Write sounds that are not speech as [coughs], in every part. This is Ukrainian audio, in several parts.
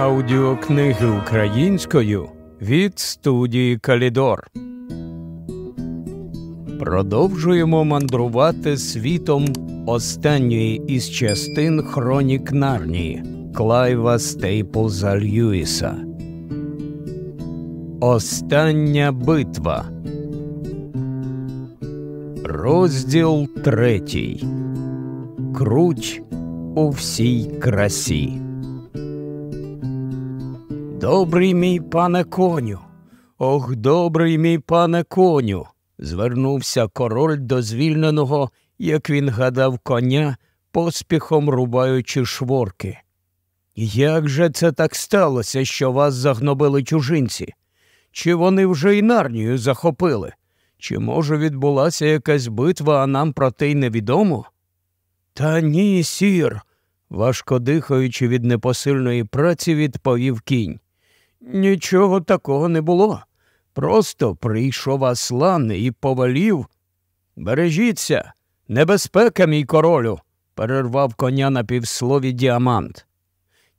Аудіокниги українською від студії Калідор. Продовжуємо мандрувати світом останньої із частин Хронік Нарнії Клайва Стейплза Льюіса. Остання битва. Розділ третій. Круть у всій красі. Добрий мій пане коню. Ох, добрий мій пане коню. звернувся король до звільненого, як він гадав коня, поспіхом рубаючи шворки. Як же це так сталося, що вас загнобили чужинці? Чи вони вже й нарнію захопили? Чи, може, відбулася якась битва, а нам про те й невідомо? Та ні, сір, важко дихаючи від непосильної праці, відповів кінь. Нічого такого не було. Просто прийшов Аслан і повелів. Бережіться, небезпека, мій королю, перервав коня на півслові діамант.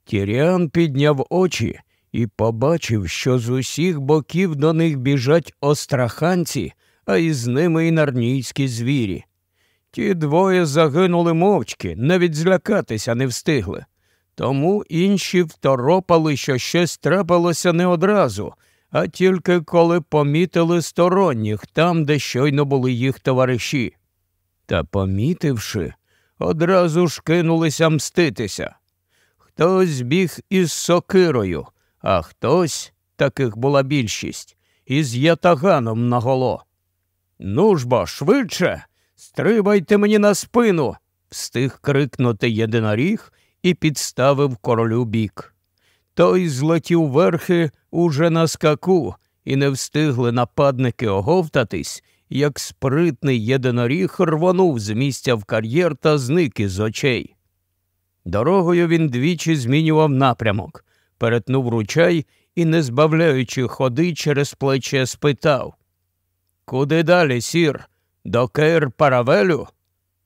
Тіріан підняв очі і побачив, що з усіх боків до них біжать остраханці, а із ними й нарнійські звірі. Ті двоє загинули мовчки, навіть злякатися не встигли. Тому інші второпали, що щось трапилося не одразу, а тільки коли помітили сторонніх там, де щойно були їх товариші. Та, помітивши, одразу ж кинулися мститися. Хтось біг із сокирою, а хтось, таких була більшість, із ятаганом наголо. Ну ж бо, швидше, стрибайте мені на спину, встиг крикнути єдиноріг і підставив королю бік. Той злетів верхи уже на скаку, і не встигли нападники оговтатись, як спритний єдиноріг рвонув з місця в кар'єр та зник із очей. Дорогою він двічі змінював напрямок, перетнув ручай і, не збавляючи ходи через плече, спитав Куди далі, сір? До Кейр Паравелю?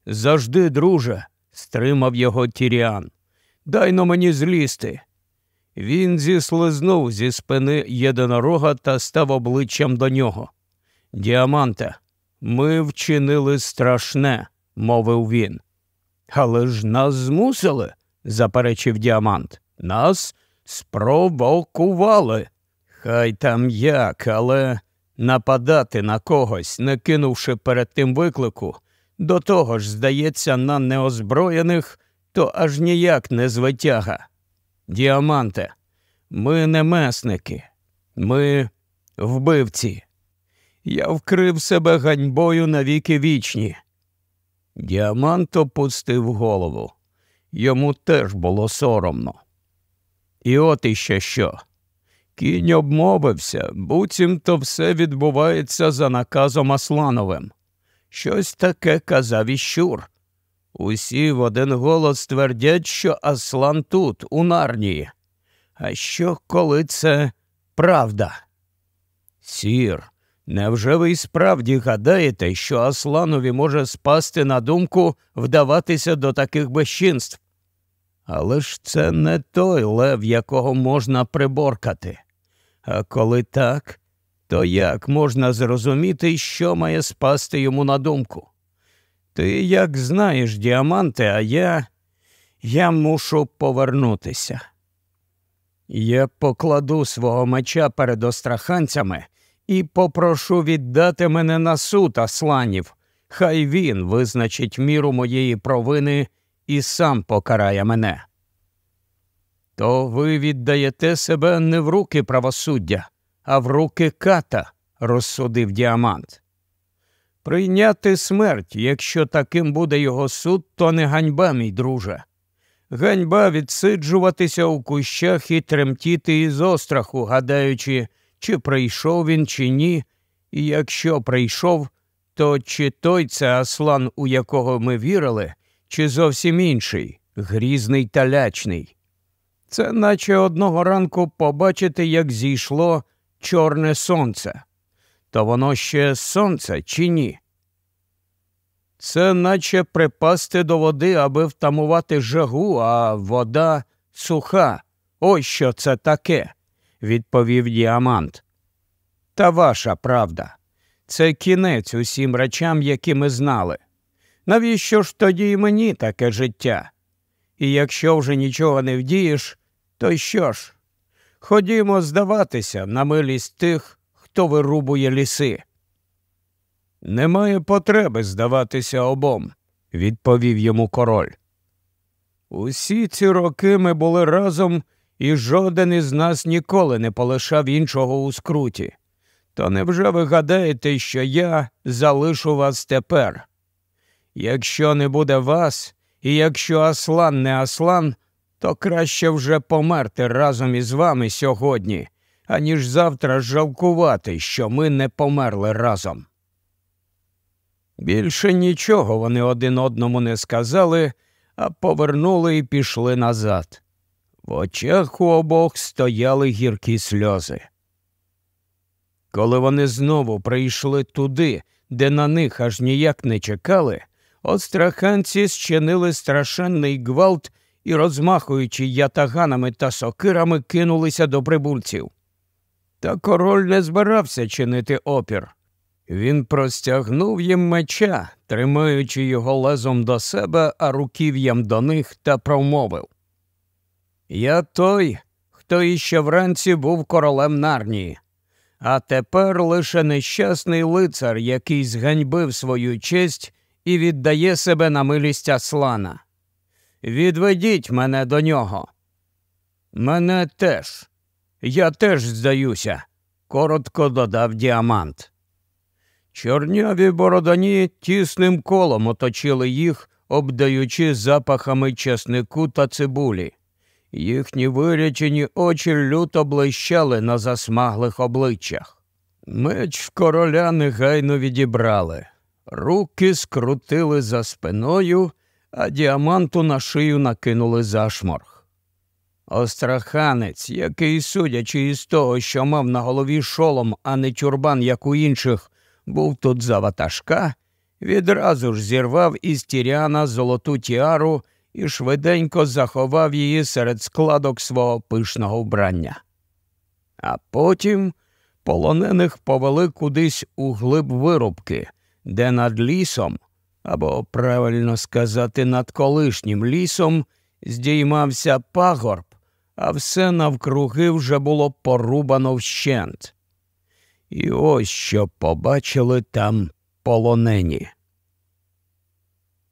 Завжди, друже, стримав його Тіріан. Дай-но мені злізти. Він зіслизнув зі спини єдинорога та став обличчям до нього. Діаманте, ми вчинили страшне, мовив він. Але ж нас змусили, заперечив діамант. Нас спровокували. Хай там як, але нападати на когось, не кинувши перед тим виклику, до того ж, здається, на неозброєних то аж ніяк не звитяга. Діаманте, ми не месники, ми вбивці. Я вкрив себе ганьбою навіки вічні. Діамант опустив голову. Йому теж було соромно. І от іще що. Кінь обмовився, буцімто все відбувається за наказом Аслановим. Щось таке казав і щур. Усі в один голос твердять, що Аслан тут, у Нарнії. А що, коли це правда? Сір, невже ви справді гадаєте, що Асланові може спасти на думку вдаватися до таких безчинств? Але ж це не той лев, якого можна приборкати. А коли так, то як можна зрозуміти, що має спасти йому на думку? Ти як знаєш, діаманти, а я. я мушу повернутися. Я покладу свого меча перед остраханцями і попрошу віддати мене на суд асланів. Хай він визначить міру моєї провини і сам покарає мене. То ви віддаєте себе не в руки правосуддя, а в руки ката, розсудив діамант. Прийняти смерть, якщо таким буде його суд, то не ганьба, мій друже. Ганьба відсиджуватися у кущах і тремтіти із остраху, гадаючи, чи прийшов він, чи ні, і якщо прийшов, то чи той це аслан, у якого ми вірили, чи зовсім інший, грізний та лячний. Це наче одного ранку побачити, як зійшло чорне сонце то воно ще сонце чи ні? Це наче припасти до води, аби втамувати жагу, а вода суха. ось що це таке, відповів діамант. Та ваша правда. Це кінець усім речам, які ми знали. Навіщо ж тоді і мені таке життя? І якщо вже нічого не вдієш, то що ж? Ходімо здаватися на милість тих, хто вирубує ліси. Немає потреби здаватися обом, відповів йому король. Усі ці роки ми були разом, і жоден із нас ніколи не полишав іншого у скруті. То невже ви гадаєте, що я залишу вас тепер? Якщо не буде вас, і якщо Аслан не Аслан, то краще вже померти разом із вами сьогодні, аніж завтра жалкувати, що ми не померли разом. Більше нічого вони один одному не сказали, а повернули і пішли назад. В очах у обох стояли гіркі сльози. Коли вони знову прийшли туди, де на них аж ніяк не чекали, остраханці зчинили страшенний гвалт і, розмахуючи ятаганами та сокирами, кинулися до прибульців. Та король не збирався чинити опір. Він простягнув їм меча, тримаючи його лезом до себе, а руків'ям до них та промовив. Я той, хто іще вранці був королем нарнії, а тепер лише нещасний лицар, який зганьбив свою честь і віддає себе на милість Аслана. Відведіть мене до нього. Мене теж. Я теж здаюся, коротко додав діамант. Чорняві бородані тісним колом оточили їх, обдаючи запахами чеснику та цибулі. Їхні вирячені очі люто блищали на засмаглих обличчях. Меч короля негайно відібрали, руки скрутили за спиною, а діаманту на шию накинули зашморг. Остраханець, який, судячи із того, що мав на голові шолом, а не тюрбан, як у інших, був тут за ватажка, відразу ж зірвав із тіряна золоту тіару і швиденько заховав її серед складок свого пишного вбрання. А потім полонених повели кудись у глиб вирубки, де над лісом, або правильно сказати, над колишнім лісом здіймався пагорб, а все навкруги вже було порубано вщент. І ось що побачили там полонені.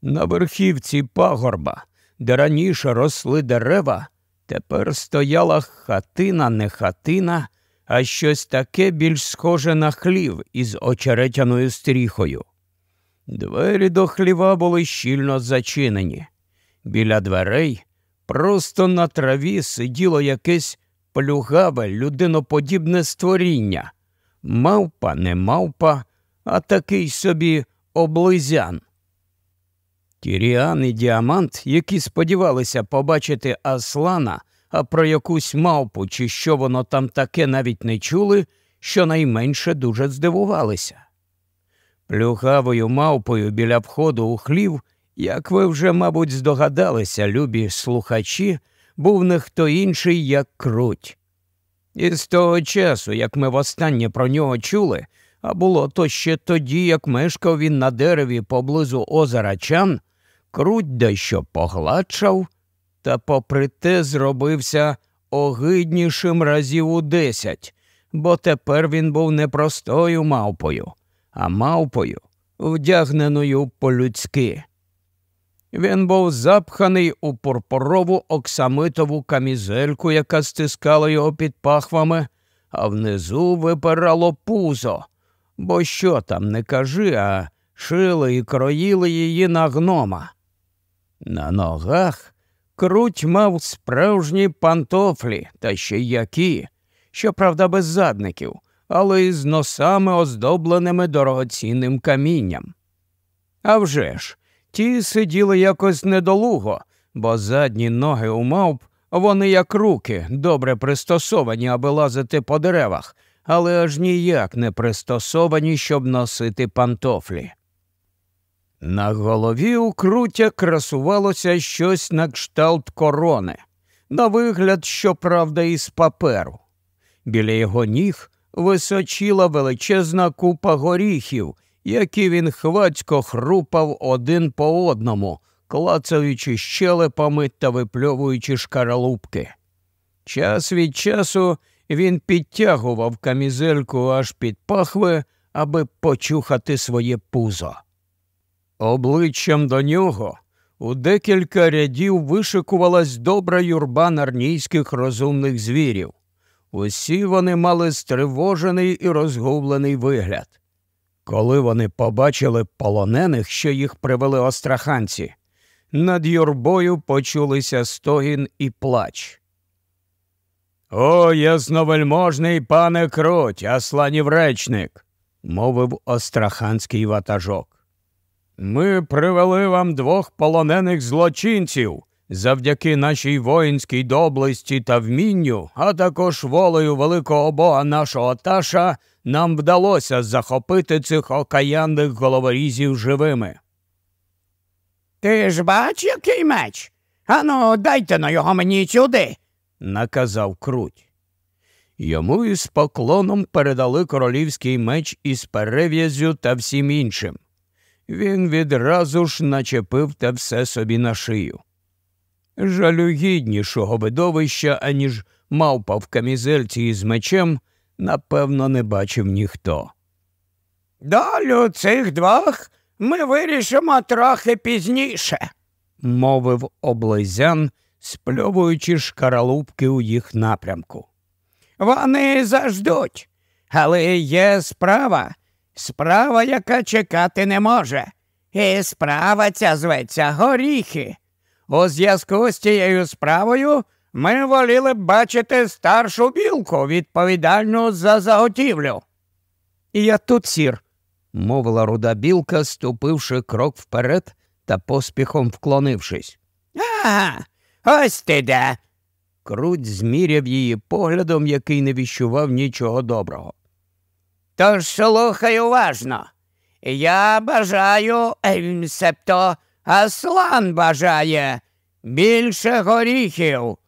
На верхівці пагорба, де раніше росли дерева, тепер стояла хатина, не хатина, а щось таке більш схоже на хлів із очеретяною стріхою. Двері до хліва були щільно зачинені. Біля дверей просто на траві сиділо якесь плюгаве людиноподібне створіння, мавпа не мавпа, а такий собі облизян. Тіріан і діамант, які сподівалися побачити Аслана, а про якусь мавпу чи що воно там таке навіть не чули, щонайменше дуже здивувалися. Плюгавою мавпою біля входу у хлів, як ви вже, мабуть, здогадалися, любі слухачі, був не хто інший, як круть. І з того часу, як ми востаннє про нього чули, а було то ще тоді, як мешкав він на дереві поблизу озера Чан, круть дещо погладшав, та попри те зробився огиднішим разів у десять, бо тепер він був не простою мавпою, а мавпою, вдягненою по-людськи. Він був запханий у пурпурову оксамитову камізельку, яка стискала його під пахвами, а внизу випирало пузо. Бо що там не кажи, а шили і кроїли її на гнома. На ногах круть мав справжні пантофлі, та ще які, щоправда, без задників, але із носами, оздобленими дорогоцінним камінням. А вже ж, Ті сиділи якось недолуго, бо задні ноги у мавп, вони як руки, добре пристосовані, аби лазити по деревах, але аж ніяк не пристосовані, щоб носити пантофлі. На голові у крутя красувалося щось на кшталт корони, на вигляд, щоправда, із паперу. Біля його ніг височіла величезна купа горіхів, які він хвацько хрупав один по одному, клацаючи щелепами та випльовуючи шкаралупки. Час від часу він підтягував камізельку аж під пахви, аби почухати своє пузо. Обличчям до нього у декілька рядів вишикувалась добра юрба нарнійських розумних звірів. Усі вони мали стривожений і розгублений вигляд. Коли вони побачили полонених, що їх привели остраханці, над юрбою почулися стогін і плач. О, ясновельможний пане кроть, асланів речник, мовив остраханський ватажок. Ми привели вам двох полонених злочинців завдяки нашій воїнській доблесті та вмінню, а також волею великого бога нашого таша, нам вдалося захопити цих окаянних головорізів живими. Ти ж бач, який меч? Ану, дайте на його мені сюди, наказав круть. Йому із поклоном передали королівський меч із перев'язю та всім іншим. Він відразу ж начепив те все собі на шию. Жалюгіднішого видовища, аніж мавпа в камізельці із мечем, напевно, не бачив ніхто. Долю цих двох ми вирішимо трохи пізніше, мовив облизян, спльовуючи шкаралупки у їх напрямку. Вони заждуть, але є справа, справа, яка чекати не може. І справа ця зветься горіхи. У зв'язку з цією справою ми воліли б бачити старшу білку, відповідальну за заготівлю. І я тут сір, мовила руда білка, ступивши крок вперед та поспіхом вклонившись. Ага, ось ти де. Круть зміряв її поглядом, який не віщував нічого доброго. Тож слухай уважно. Я бажаю, себто Аслан бажає більше горіхів.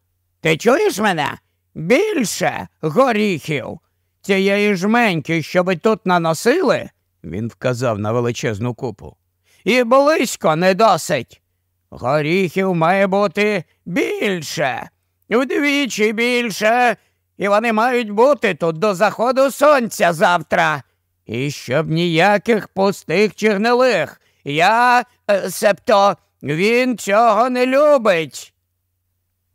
Ти чуєш мене? Більше горіхів. Цієї жменьки, що ви тут наносили, він вказав на величезну купу. І близько не досить. Горіхів має бути більше, вдвічі більше, і вони мають бути тут до заходу сонця завтра. І щоб ніяких пустих чи гнилих. Я, е, себто, він цього не любить.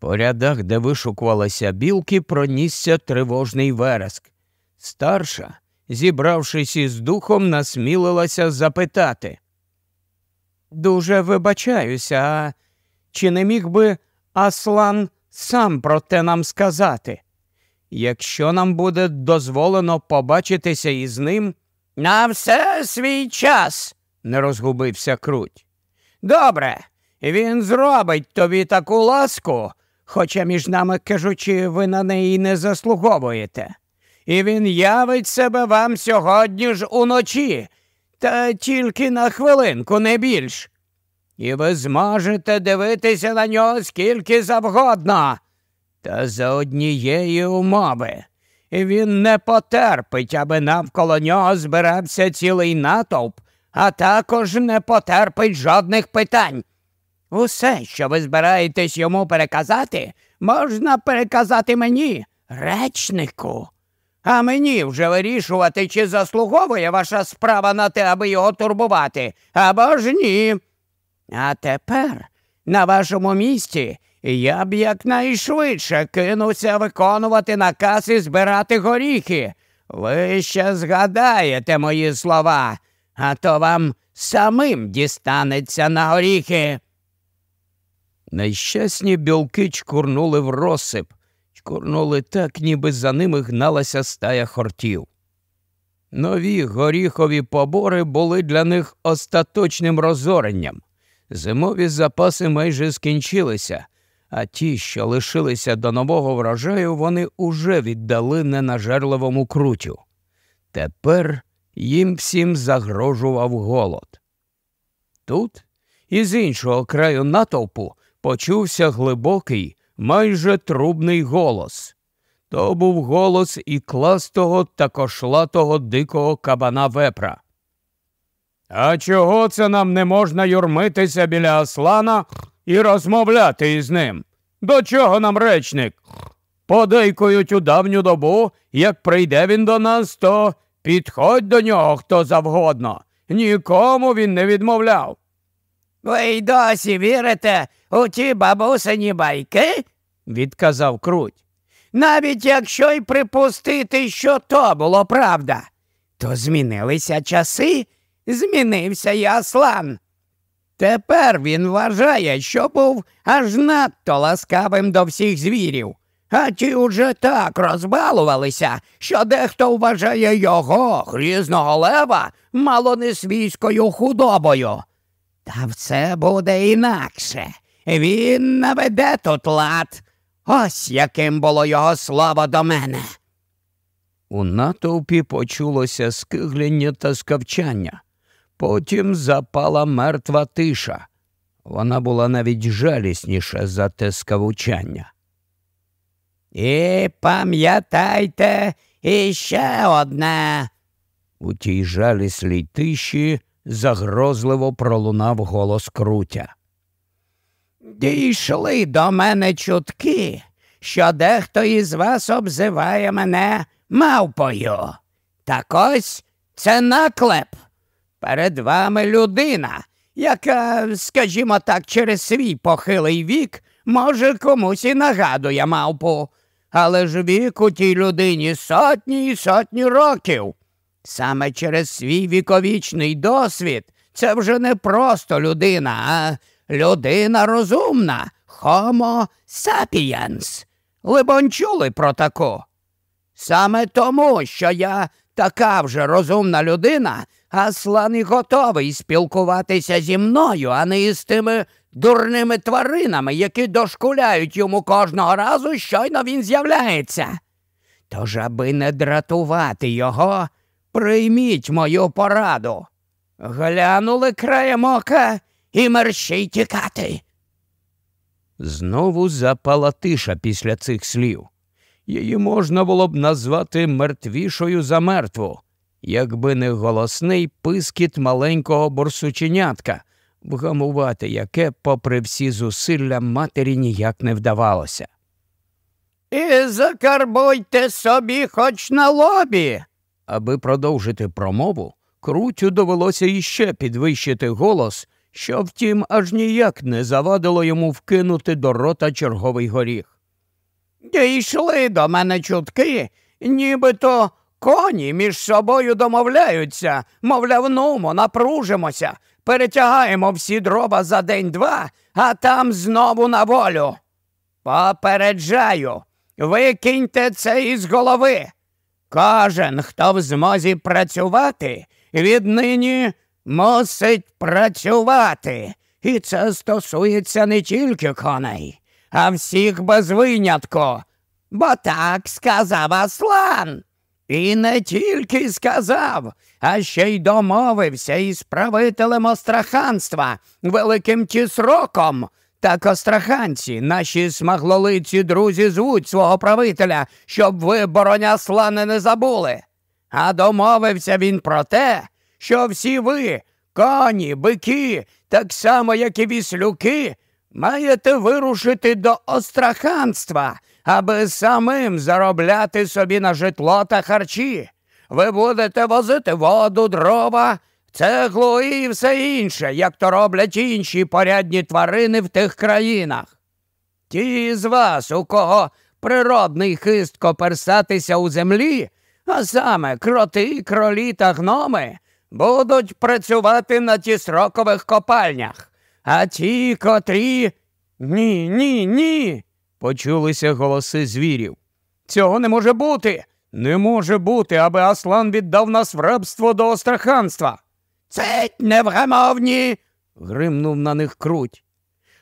По рядах, де вишукувалися білки, пронісся тривожний вереск. Старша, зібравшись із духом, насмілилася запитати. Дуже вибачаюся, а чи не міг би Аслан сам про те нам сказати? Якщо нам буде дозволено побачитися із ним, на все свій час, не розгубився круть. Добре, він зробить тобі таку ласку, хоча, між нами кажучи, ви на неї не заслуговуєте. І він явить себе вам сьогодні ж уночі, та тільки на хвилинку, не більш. І ви зможете дивитися на нього скільки завгодно. Та за однієї умови. Він не потерпить, аби навколо нього збирався цілий натовп, а також не потерпить жодних питань. Усе, що ви збираєтесь йому переказати, можна переказати мені, речнику. А мені вже вирішувати, чи заслуговує ваша справа на те, аби його турбувати, або ж ні. А тепер на вашому місці я б якнайшвидше кинувся виконувати наказ і збирати горіхи. Ви ще згадаєте мої слова, а то вам самим дістанеться на горіхи. Найщасні білки чкурнули в розсип, чкурнули так, ніби за ними гналася стая хортів. Нові горіхові побори були для них остаточним розоренням. Зимові запаси майже скінчилися, а ті, що лишилися до нового врожаю, вони уже віддали ненажерливому крутю. Тепер їм всім загрожував голод. Тут, із іншого краю натовпу, почувся глибокий, майже трубний голос. То був голос і кластого та кошлатого дикого кабана вепра. А чого це нам не можна юрмитися біля Аслана і розмовляти із ним? До чого нам речник? Подейкують у давню добу, як прийде він до нас, то підходь до нього хто завгодно. Нікому він не відмовляв. Ви й досі вірите у ті бабусині байки? відказав круть. Навіть якщо й припустити, що то було правда, то змінилися часи, змінився й Аслан. Тепер він вважає, що був аж надто ласкавим до всіх звірів, а ті уже так розбалувалися, що дехто вважає його, грізного лева, мало не свійською худобою. Та все буде інакше. Він наведе тут лад. Ось яким було його слово до мене. У натовпі почулося скигляння та скавчання. Потім запала мертва тиша. Вона була навіть жалісніша за те скавучання. І пам'ятайте іще одне. У тій жаліслій тиші загрозливо пролунав голос крутя. Дійшли до мене чутки, що дехто із вас обзиває мене мавпою. Так ось це наклеп. Перед вами людина, яка, скажімо так, через свій похилий вік, може, комусь і нагадує мавпу. Але ж вік у тій людині сотні і сотні років. Саме через свій віковічний досвід це вже не просто людина, а людина розумна, Homo sapiens. Либонь чули про таку. Саме тому, що я така вже розумна людина, Аслан і готовий спілкуватися зі мною, а не із тими дурними тваринами, які дошкуляють йому кожного разу, щойно він з'являється. Тож, аби не дратувати його, прийміть мою пораду. Глянули краєм ока і мерщій тікати. Знову запала тиша після цих слів. Її можна було б назвати мертвішою за мертву, якби не голосний пискіт маленького борсученятка, вгамувати яке, попри всі зусилля матері, ніяк не вдавалося. І закарбуйте собі хоч на лобі. Аби продовжити промову, крутю довелося іще підвищити голос, що, втім, аж ніяк не завадило йому вкинути до рота черговий горіх. Дійшли до мене чутки, нібито коні між собою домовляються, мовляв, нумо, напружимося, перетягаємо всі дрова за день-два, а там знову на волю. Попереджаю, викиньте це із голови. Кожен, хто в змозі працювати, віднині мусить працювати. І це стосується не тільки коней, а всіх без винятку. Бо так сказав Аслан. І не тільки сказав, а ще й домовився із правителем Остраханства, великим тісроком. Так остраханці, наші смаглолиці друзі звуть свого правителя, щоб ви, бороня Аслане, не забули. А домовився він про те, що всі ви, коні, бики, так само, як і віслюки, маєте вирушити до остраханства, аби самим заробляти собі на житло та харчі. Ви будете возити воду, дрова, цеглу і все інше, як то роблять інші порядні тварини в тих країнах. Ті з вас, у кого природний хист коперсатися у землі, а саме кроти, кролі та гноми, будуть працювати на тісрокових копальнях, а ті, котрі. Ні, ні, ні. Почулися голоси звірів. Цього не може бути. Не може бути, аби Аслан віддав нас в рабство до остраханства. Цеть невгамовні. гримнув на них круть.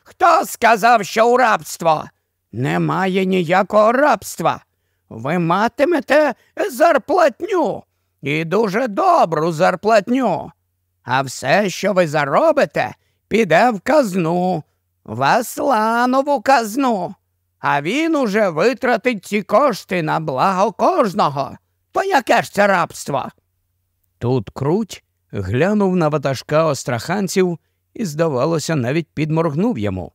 Хто сказав, що у рабство? Немає ніякого рабства. Ви матимете зарплатню і дуже добру зарплатню. А все, що ви заробите, піде в казну, в Асланову казну. а він уже витратить ці кошти на благо кожного. То яке ж це рабство? Тут круть глянув на ватажка остраханців і, здавалося, навіть підморгнув йому.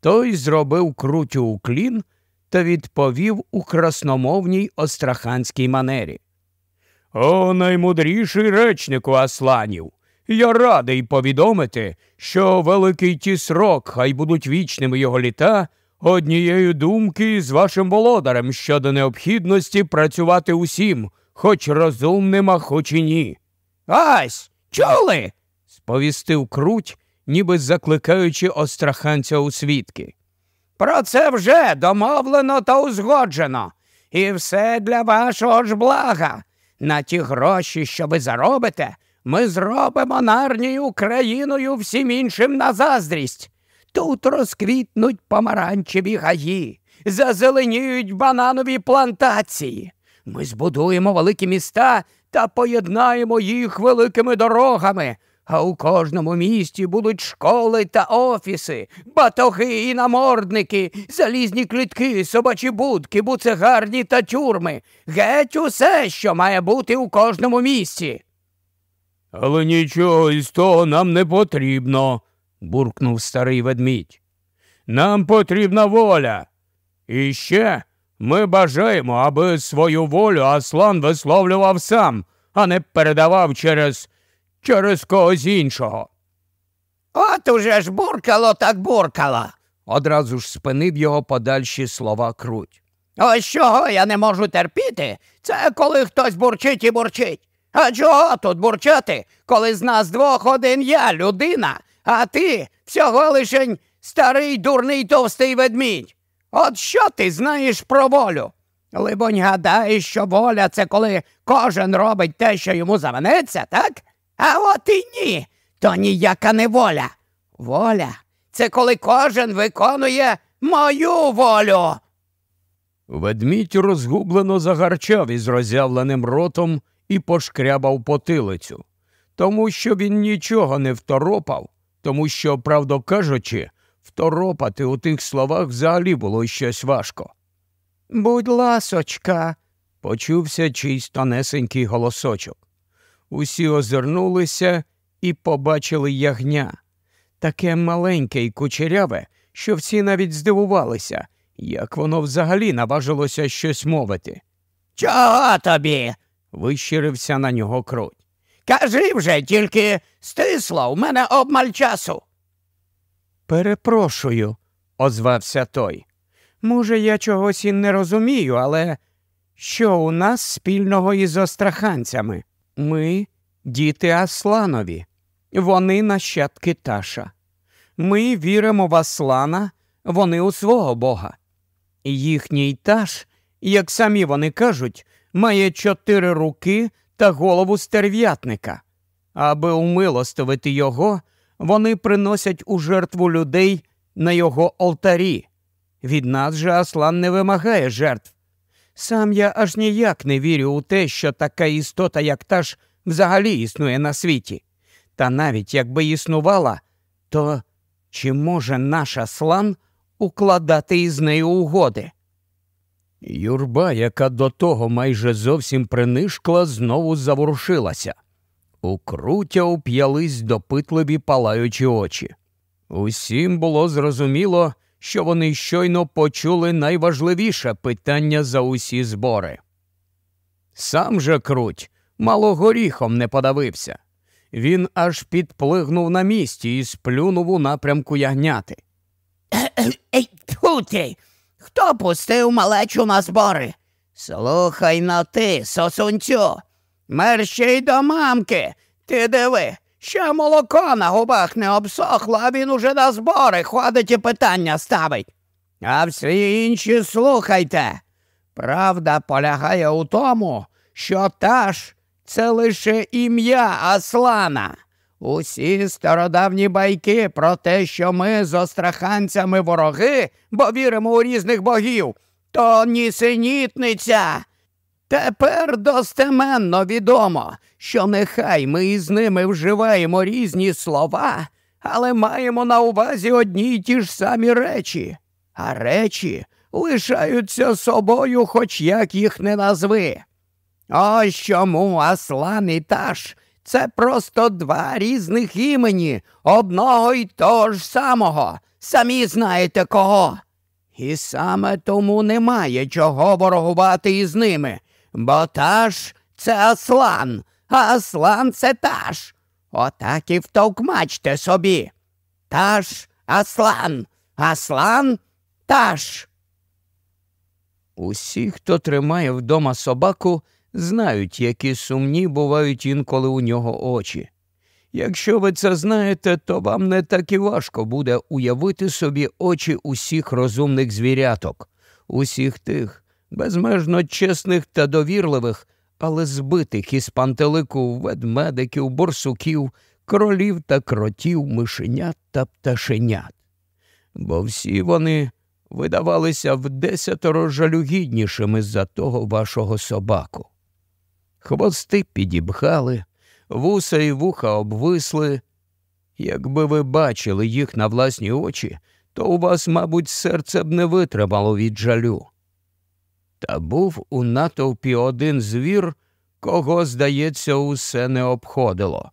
Той зробив крутю уклін та відповів у красномовній остраханській манері. О, наймудріший речнику Асланів! Я радий повідомити, що великий тісрок, хай будуть вічними його літа, однією думки з вашим володарем щодо необхідності працювати усім, хоч розумним, а хоч і ні. Ась, чули? сповістив круть, ніби закликаючи остраханця у свідки. Про це вже домовлено та узгоджено. І все для вашого ж блага. На ті гроші, що ви заробите, ми зробимо нарнію Україною всім іншим на заздрість. Тут розквітнуть помаранчеві гаї, зазеленіють бананові плантації. Ми збудуємо великі міста та поєднаємо їх великими дорогами. А у кожному місті будуть школи та офіси, батоги і намордники, залізні клітки, собачі будки, буцегарні та тюрми. Геть усе, що має бути у кожному місті. Але нічого із того нам не потрібно, буркнув старий ведмідь. Нам потрібна воля. І ще ми бажаємо, аби свою волю Аслан висловлював сам, а не передавав через через когось іншого. От уже ж буркало, так буркало. Одразу ж спинив його подальші слова круть. Ось чого я не можу терпіти, це коли хтось бурчить і бурчить. А чого тут бурчати, коли з нас двох один я людина, а ти всього лишень старий дурний товстий ведмідь. От що ти знаєш про волю? Либонь гадаєш, що воля це коли кожен робить те, що йому заманеться, так? А от і ні, то ніяка не воля. Воля це коли кожен виконує мою волю. Ведмідь розгублено загарчав із роззявленим ротом і пошкрябав потилицю, тому що він нічого не второпав, тому що, правду кажучи, второпати у тих словах взагалі було щось важко. Будь ласочка, почувся чийсь тонесенький голосочок. Усі озирнулися і побачили ягня. Таке маленьке й кучеряве, що всі навіть здивувалися, як воно взагалі наважилося щось мовити. Чого тобі? вищирився на нього круть. Кажи вже, тільки стисло, у мене обмаль часу. Перепрошую, озвався той. Може, я чогось і не розумію, але що у нас спільного із остраханцями? Ми діти Асланові, вони нащадки Таша. Ми віримо в Аслана, вони у свого Бога. Їхній Таш, як самі вони кажуть, має чотири руки та голову стерв'ятника. Аби умилостивити його, вони приносять у жертву людей на його алтарі. Від нас же Аслан не вимагає жертв. Сам я аж ніяк не вірю у те, що така істота, як та ж, взагалі існує на світі. Та навіть якби існувала, то чи може наш Аслан укладати із нею угоди? Юрба, яка до того майже зовсім принишкла, знову заворушилася. У крутя уп'ялись допитливі палаючі очі. Усім було зрозуміло, що вони щойно почули найважливіше питання за усі збори. Сам же круть мало горіхом не подавився. Він аж підплигнув на місці і сплюнув у напрямку ягняти. [coughs] Ей, ти! Хто пустив малечу на збори? Слухай на ти, сосунцю. Мерщій до мамки. Ти диви, ще молоко на губах не обсохло, а він уже на збори ходить і питання ставить. А всі інші слухайте. Правда полягає у тому, що таш це лише ім'я Аслана. Усі стародавні байки про те, що ми з остраханцями вороги, бо віримо у різних богів, то нісенітниця. Тепер достеменно відомо, що нехай ми із ними вживаємо різні слова, але маємо на увазі одні й ті ж самі речі. а речі лишаються собою, хоч як їх не назви. Ось чому Аслан і Таш це просто два різних імені, одного й того ж самого. Самі знаєте кого. І саме тому немає чого ворогувати із ними, бо Таш це Аслан, а Аслан це Таш. Отак і втовкмачте собі. Таш Аслан, Аслан Таш. Усі, хто тримає вдома собаку, знають, які сумні бувають інколи у нього очі. Якщо ви це знаєте, то вам не так і важко буде уявити собі очі усіх розумних звіряток, усіх тих безмежно чесних та довірливих, але збитих із пантелику ведмедиків, борсуків, кролів та кротів, мишенят та пташенят. Бо всі вони видавалися в десятеро жалюгіднішими за того вашого собаку. Хвости підібгали, вуса і вуха обвисли. Якби ви бачили їх на власні очі, то у вас, мабуть, серце б не витримало від жалю. Та був у натовпі один звір, кого, здається, усе не обходило.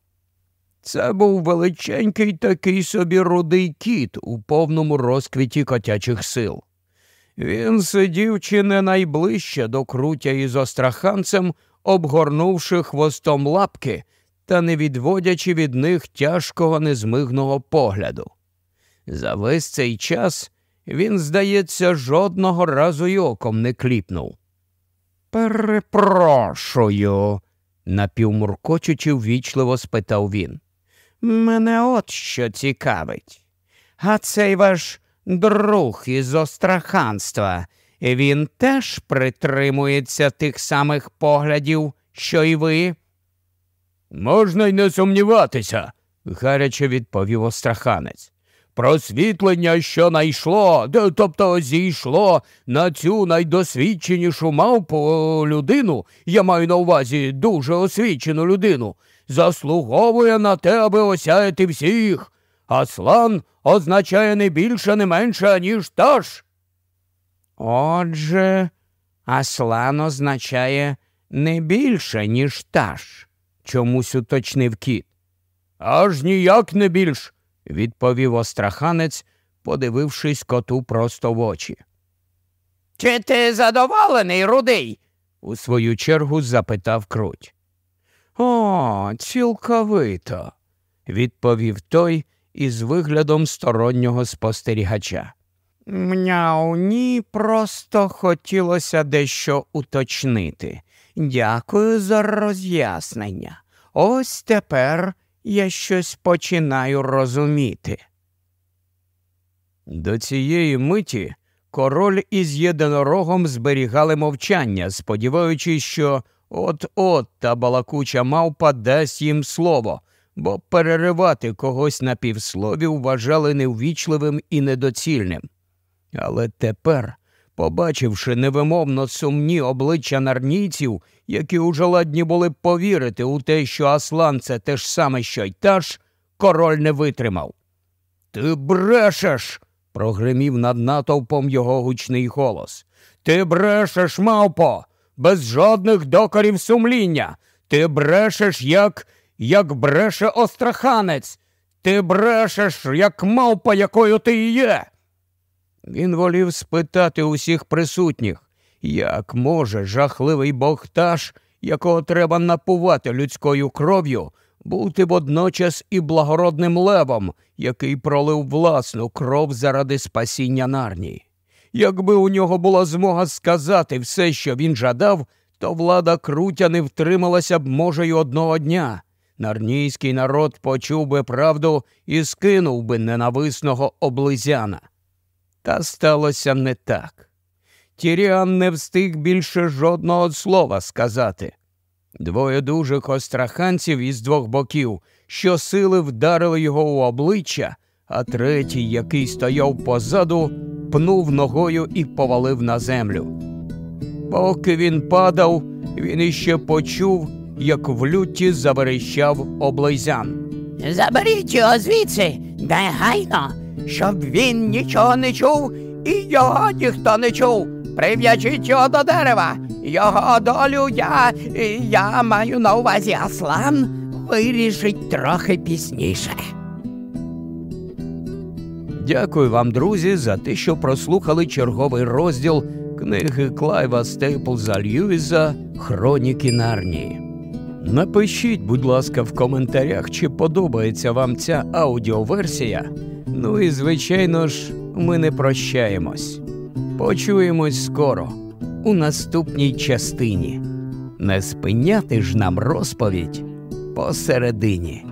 Це був величенький такий собі рудий кіт у повному розквіті котячих сил. Він сидів чи не найближче до крутя із остраханцем, обгорнувши хвостом лапки та не відводячи від них тяжкого незмигного погляду. За весь цей час він, здається, жодного разу й оком не кліпнув. Перепрошую, напівмуркочучи, ввічливо спитав він. Мене от що цікавить. А цей ваш друг із остраханства, він теж притримується тих самих поглядів, що й ви? Можна й не сумніватися, гаряче відповів остраханець. Просвітлення, що найшло, тобто зійшло на цю найдосвідченішу мавпу людину, я маю на увазі дуже освічену людину, заслуговує на те, аби осяяти всіх. Аслан означає не більше, не менше, ніж таш. Отже, Аслан означає не більше, ніж таш, чомусь уточнив кіт. Аж ніяк не більш, відповів остраханець, подивившись коту просто в очі. Чи ти задоволений, рудий? у свою чергу запитав круть. О, цілковито, відповів той із виглядом стороннього спостерігача. Мняу, ні, просто хотілося дещо уточнити. Дякую за роз'яснення. Ось тепер я щось починаю розуміти. До цієї миті король із єдинорогом зберігали мовчання, сподіваючись, що от-от та балакуча мавпа дасть їм слово, бо переривати когось на півслові вважали неввічливим і недоцільним. Але тепер, побачивши невимовно сумні обличчя нарнійців, які уже ладні були б повірити у те, що Аслан це те ж саме, що й таш, король не витримав. Ти брешеш. прогримів над натовпом його гучний голос. Ти брешеш, мавпо, без жодних докорів сумління. Ти брешеш, як як бреше остраханець. Ти брешеш, як мавпа, якою ти є. Він волів спитати усіх присутніх, як може жахливий богташ, якого треба напувати людською кров'ю, бути водночас і благородним левом, який пролив власну кров заради спасіння нарнії. Якби у нього була змога сказати все, що він жадав, то влада крутя не втрималася б, може, й одного дня. Нарнійський народ почув би правду і скинув би ненависного облизяна. Та сталося не так. Тіріан не встиг більше жодного слова сказати. Двоє дужих остраханців із двох боків, що сили вдарили його у обличчя, а третій, який стояв позаду, пнув ногою і повалив на землю. Поки він падав, він іще почув, як в люті заверещав облизян. Заберіть його звідси, негайно, щоб він нічого не чув і його ніхто не чув. Прив'яжіть його до дерева. Його долю я, я маю на увазі Аслан, вирішить трохи пізніше. Дякую вам, друзі, за те, що прослухали черговий розділ книги Клайва Стейплза Льюіза Хроніки Нарнії. Напишіть, будь ласка, в коментарях, чи подобається вам ця аудіоверсія. Ну і, звичайно ж, ми не прощаємось. Почуємось скоро, у наступній частині. Не спиняти ж нам розповідь посередині.